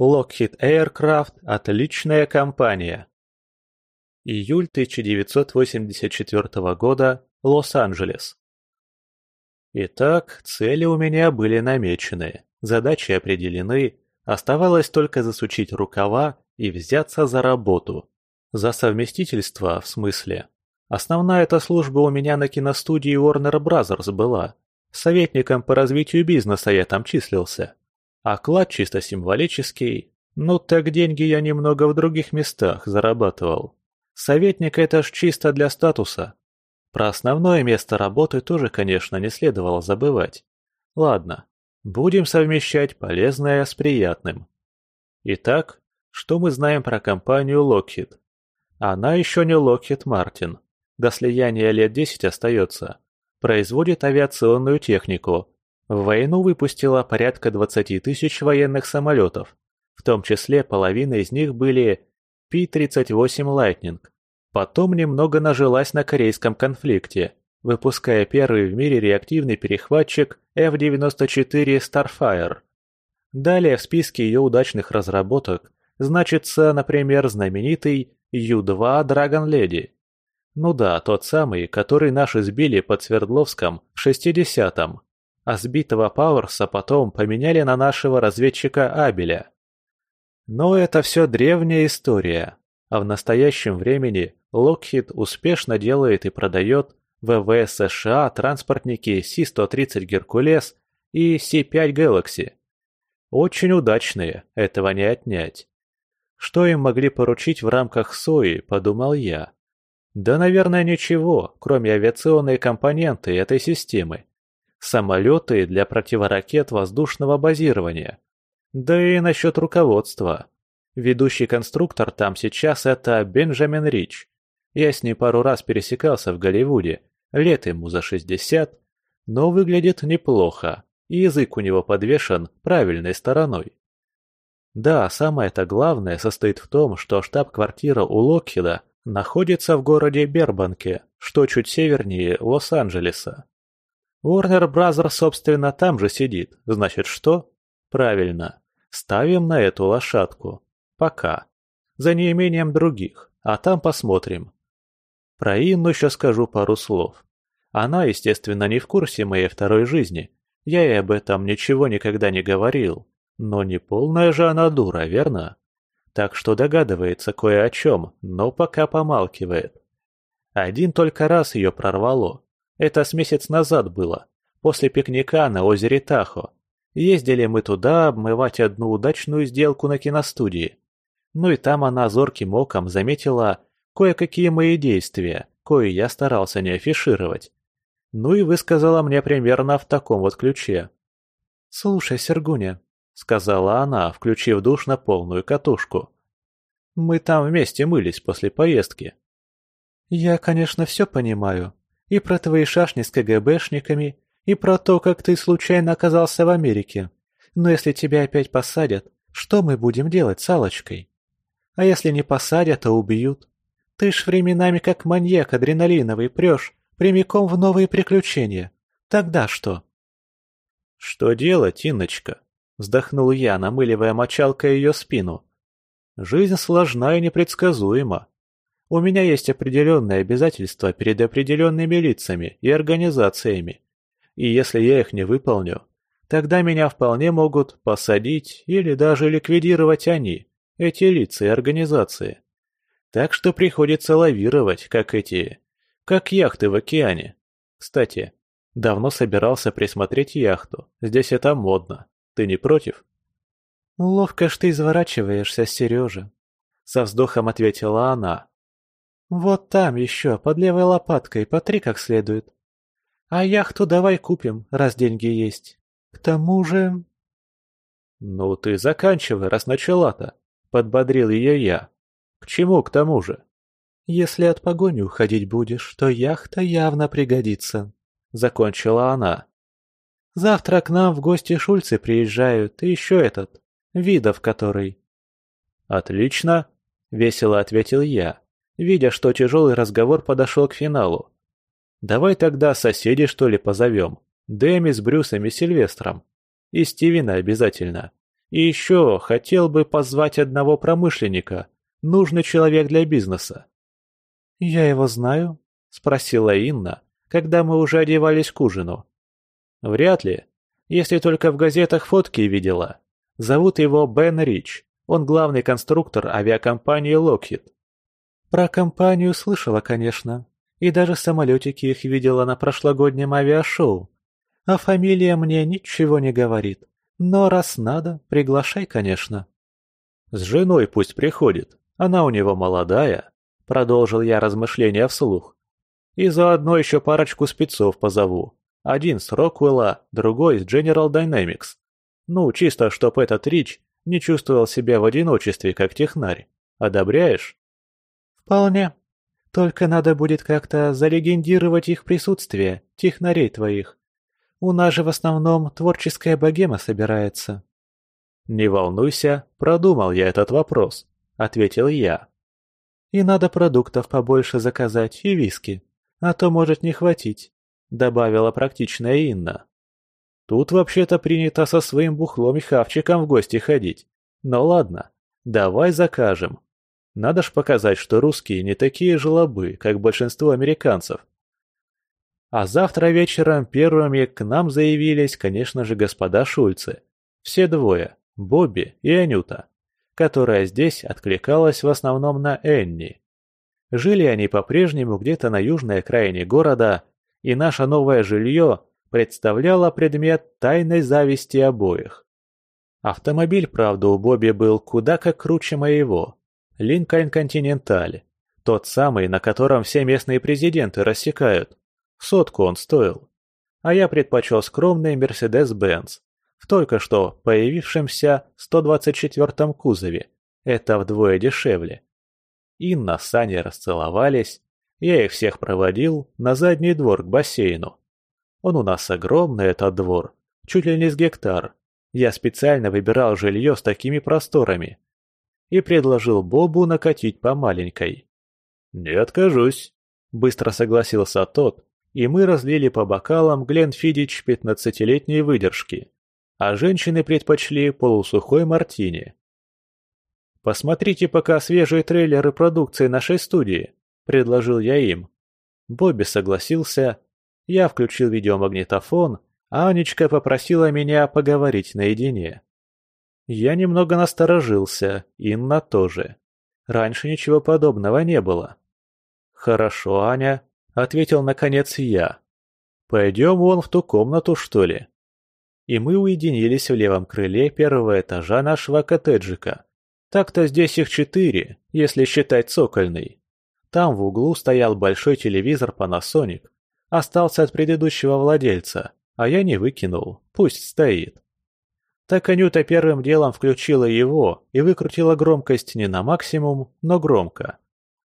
Lockheed Aircraft – отличная компания. Июль 1984 года, Лос-Анджелес. Итак, цели у меня были намечены, задачи определены, оставалось только засучить рукава и взяться за работу. За совместительство, в смысле. Основная эта служба у меня на киностудии Warner Bros. была. Советником по развитию бизнеса я там числился. Оклад чисто символический. Ну так деньги я немного в других местах зарабатывал. Советник это ж чисто для статуса. Про основное место работы тоже, конечно, не следовало забывать. Ладно, будем совмещать полезное с приятным. Итак, что мы знаем про компанию Lockheed? Она еще не Lockheed Martin. До слияния лет 10 остается. Производит авиационную технику. В войну выпустила порядка 20 тысяч военных самолетов. В том числе половина из них были P-38 Lightning. Потом немного нажилась на корейском конфликте, выпуская первый в мире реактивный перехватчик F-94 Starfire. Далее в списке ее удачных разработок значится, например, знаменитый Ю-2 Dragon Lady. Ну да, тот самый, который наши сбили под Свердловском в 60-м, а сбитого Пауэрса потом поменяли на нашего разведчика Абеля. Но это все древняя история, а в настоящем времени Lockheed успешно делает и продает ВВС США транспортники Си-130 «Геркулес» и Си-5 «Galaxy». Очень удачные, этого не отнять. Что им могли поручить в рамках СОИ, подумал я. Да, наверное, ничего, кроме авиационной компоненты этой системы. Самолеты для противоракет воздушного базирования. Да и насчет руководства. Ведущий конструктор там сейчас это Бенджамин Рич. Я с ним пару раз пересекался в Голливуде, лет ему за 60, но выглядит неплохо, и язык у него подвешен правильной стороной. Да, самое-то главное состоит в том, что штаб-квартира у Локхеда находится в городе Бербанке, что чуть севернее Лос-Анджелеса. Warner Bros. собственно там же сидит, значит что? Правильно, ставим на эту лошадку. Пока. За неимением других, а там посмотрим. Про Инну еще скажу пару слов. Она, естественно, не в курсе моей второй жизни. Я ей об этом ничего никогда не говорил. Но не полная же она дура, верно? Так что догадывается кое о чем, но пока помалкивает. Один только раз ее прорвало. Это с месяц назад было, после пикника на озере Тахо. Ездили мы туда обмывать одну удачную сделку на киностудии. Ну и там она зорким оком заметила кое-какие мои действия, кое я старался не афишировать. Ну и высказала мне примерно в таком вот ключе. «Слушай, Сергуня, сказала она, включив душ на полную катушку. Мы там вместе мылись после поездки. Я, конечно, все понимаю. И про твои шашни с КГБшниками, и про то, как ты случайно оказался в Америке. Но если тебя опять посадят, что мы будем делать с Аллочкой? А если не посадят, а убьют? Ты ж временами как маньяк адреналиновый прешь прямиком в новые приключения. Тогда что? Что делать, Инночка? Вздохнул я, намыливая мочалкой ее спину. Жизнь сложна и непредсказуема. У меня есть определенные обязательства перед определенными лицами и организациями. И если я их не выполню, тогда меня вполне могут посадить или даже ликвидировать они, эти лица и организации. Так что приходится лавировать, как эти... как яхты в океане. Кстати, давно собирался присмотреть яхту, здесь это модно. Ты не против?» «Ловко ж ты изворачиваешься, Сережа», — со вздохом ответила она. «Вот там еще, под левой лопаткой, потри как следует. А яхту давай купим, раз деньги есть. К тому же...» «Ну ты заканчивай, раз начала-то», — подбодрил ее я. «К чему к тому же?» «Если от погони уходить будешь, то яхта явно пригодится», — закончила она. Завтра к нам в гости Шульцы приезжают, и еще этот, Видов который». «Отлично», — весело ответил я, видя, что тяжелый разговор подошел к финалу. «Давай тогда соседей, что ли, позовем? Дэми с Брюсом и Сильвестром. И Стивена обязательно. И еще хотел бы позвать одного промышленника, нужный человек для бизнеса». «Я его знаю?» — спросила Инна, когда мы уже одевались к ужину. «Вряд ли, если только в газетах фотки видела. Зовут его Бен Рич, он главный конструктор авиакомпании Lockheed». «Про компанию слышала, конечно, и даже самолетики их видела на прошлогоднем авиашоу. А фамилия мне ничего не говорит. Но раз надо, приглашай, конечно. С женой пусть приходит. Она у него молодая. Продолжил я размышления вслух. И заодно еще парочку спецов позову. Один с Роквелла, другой с General Dynamics. Ну, чисто, чтоб этот Рич не чувствовал себя в одиночестве, как технарь. Одобряешь? Вполне. Только надо будет как-то залегендировать их присутствие, технарей твоих. У нас же в основном творческая богема собирается». «Не волнуйся, продумал я этот вопрос», — ответил я. «И надо продуктов побольше заказать и виски, а то может не хватить», — добавила практичная Инна. «Тут вообще-то принято со своим бухлом и хавчиком в гости ходить. Но ладно, давай закажем. Надо ж показать, что русские не такие жлобы, как большинство американцев. А завтра вечером первыми к нам заявились, конечно же, господа Шульцы. Все двое, Бобби и Анюта, которая здесь откликалась в основном на Энни. Жили они по-прежнему где-то на южной окраине города, и наше новое жилье представляло предмет тайной зависти обоих. Автомобиль, правда, у Бобби был куда как круче моего. Линкольн Континенталь. Тот самый, на котором все местные президенты рассекают. Сотку он стоил. А я предпочел скромный Mercedes-Benz в только что появившемся 124-м кузове. Это вдвое дешевле. Инна с Саней расцеловались. Я их всех проводил на задний двор к бассейну. Он у нас огромный, этот двор, чуть ли не с гектар. Я специально выбирал жилье с такими просторами. И предложил Бобу накатить по маленькой. «Не откажусь», — быстро согласился тот, и мы разлили по бокалам Гленфидич пятнадцатилетней выдержки, а женщины предпочли полусухой мартини. «Посмотрите пока свежие трейлеры продукции нашей студии», – предложил я им. Бобби согласился, я включил видеомагнитофон, а Анечка попросила меня поговорить наедине. Я немного насторожился, Инна тоже. Раньше ничего подобного не было. «Хорошо, Аня, ответил наконец я. «Пойдем вон в ту комнату, что ли?» И мы уединились в левом крыле первого этажа нашего коттеджика. Так-то здесь их четыре, если считать цокольный. Там в углу стоял большой телевизор Panasonic. Остался от предыдущего владельца, а я не выкинул, пусть стоит. Так Анюта первым делом включила его и выкрутила громкость не на максимум, но громко.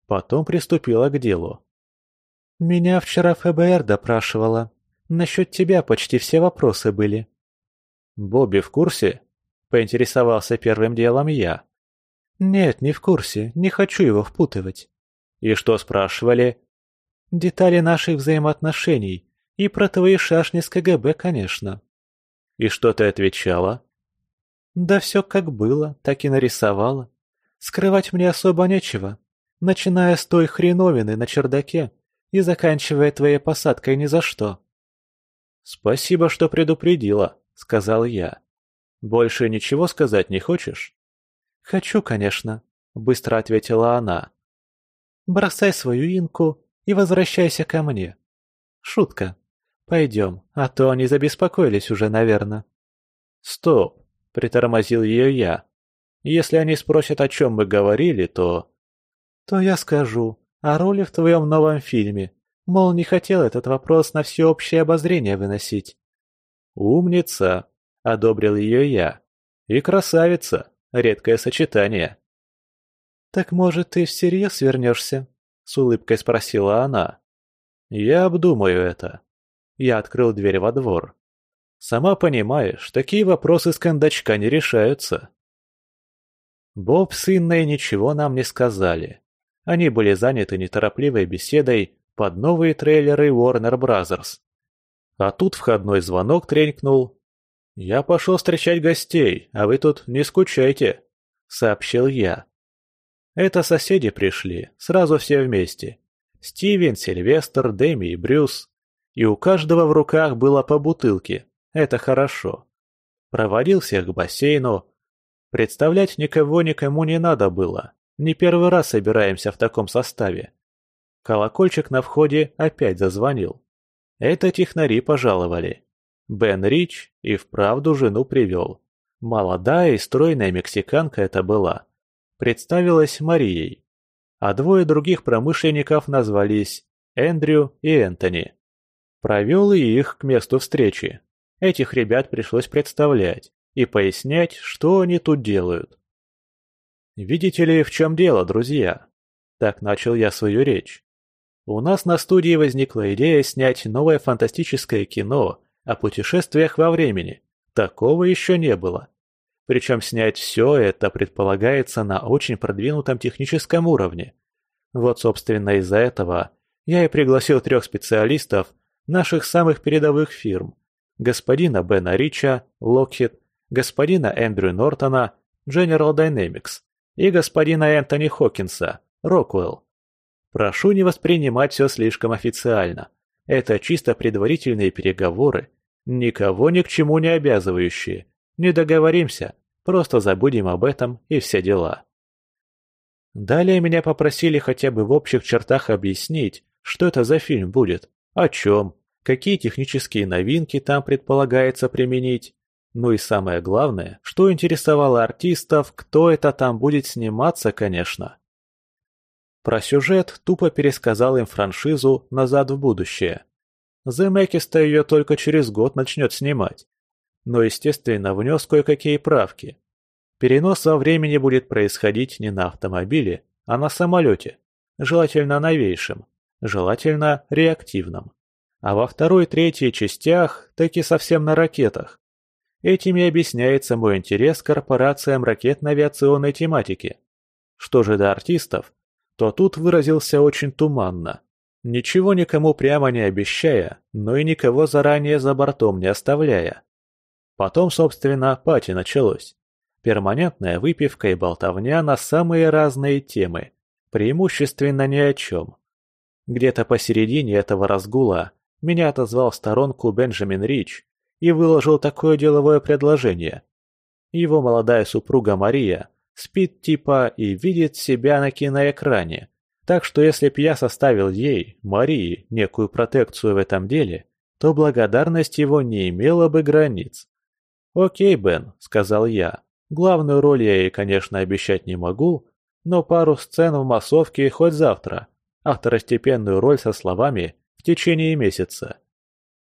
Потом приступила к делу. «Меня вчера ФБР допрашивала. Насчет тебя почти все вопросы были». «Бобби в курсе?» – поинтересовался первым делом я. «Нет, не в курсе. Не хочу его впутывать». «И что спрашивали?» «Детали наших взаимоотношений. И про твои шашни с КГБ, конечно». «И что ты отвечала?» «Да все как было, так и нарисовала. Скрывать мне особо нечего. Начиная с той хреновины на чердаке, и заканчивая твоей посадкой ни за что». «Спасибо, что предупредила», — сказал я. «Больше ничего сказать не хочешь?» «Хочу, конечно», — быстро ответила она. «Бросай свою инку и возвращайся ко мне. Шутка. Пойдем, а то они забеспокоились уже, наверное». «Стоп», — притормозил ее я. «Если они спросят, о чем мы говорили, то...» «То я скажу о роли в твоем новом фильме. Мол, не хотел этот вопрос на всеобщее обозрение выносить. «Умница!» — одобрил ее я. «И красавица! Редкое сочетание!» «Так, может, ты всерьез вернешься?» — с улыбкой спросила она. «Я обдумаю это». Я открыл дверь во двор. «Сама понимаешь, такие вопросы с кондачка не решаются». Боб с Инной ничего нам не сказали. Они были заняты неторопливой беседой под новые трейлеры Warner Bros. А тут входной звонок тренькнул. «Я пошел встречать гостей, а вы тут не скучайте», — сообщил я. Это соседи пришли, сразу все вместе. Стивен, Сильвестр, Дэми и Брюс. И у каждого в руках было по бутылке. Это хорошо. Проводил всех к бассейну. Представлять никого никому не надо было. Не первый раз собираемся в таком составе. Колокольчик на входе опять зазвонил. Это технари пожаловали. Бен Рич и вправду жену привел. Молодая и стройная мексиканка это была. Представилась Марией. А двое других промышленников назвались Эндрю и Энтони. Провел и их к месту встречи. Этих ребят пришлось представлять и пояснять, что они тут делают. «Видите ли, в чем дело, друзья?» Так начал я свою речь. У нас на студии возникла идея снять новое фантастическое кино о путешествиях во времени. Такого еще не было. Причем снять все это предполагается на очень продвинутом техническом уровне. Вот, собственно, из-за этого я и пригласил трех специалистов наших самых передовых фирм. Господина Бена Рича, Lockheed, господина Эндрю Нортона, General Dynamics и господина Энтони Хокинса, Rockwell. Прошу не воспринимать все слишком официально. Это чисто предварительные переговоры, никого ни к чему не обязывающие. Не договоримся, просто забудем об этом и все дела. Далее меня попросили хотя бы в общих чертах объяснить, что это за фильм будет, о чем, какие технические новинки там предполагается применить. Ну и самое главное, что интересовало артистов, кто это там будет сниматься, конечно. Про сюжет тупо пересказал им франшизу «Назад в будущее». Земекис-то ее только через год начнет снимать. Но, естественно, внес кое-какие правки. Перенос во времени будет происходить не на автомобиле, а на самолете. Желательно новейшем. Желательно реактивном. А во второй и третьей частях таки совсем на ракетах. Этим и объясняется мой интерес к корпорациям ракетно-авиационной тематики. Что же до артистов, то тут выразился очень туманно. Ничего никому прямо не обещая, но и никого заранее за бортом не оставляя. Потом, собственно, пати началось. Перманентная выпивка и болтовня на самые разные темы, преимущественно ни о чем. Где-то посередине этого разгула меня отозвал в сторонку Бенджамин Рич и выложил такое деловое предложение. Его молодая супруга Мария спит типа и видит себя на киноэкране. Так что если б я составил ей, Марии, некую протекцию в этом деле, то благодарность его не имела бы границ. «Окей, Бен», — сказал я. «Главную роль я ей, конечно, обещать не могу, но пару сцен в массовке хоть завтра, а второстепенную роль со словами в течение месяца».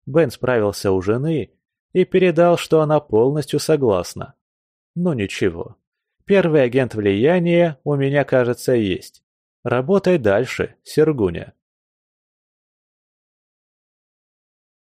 Бен справился у жены и передал, что она полностью согласна. Ну ничего, Первый агент влияния у меня, кажется, есть. Работай дальше, Сергуня.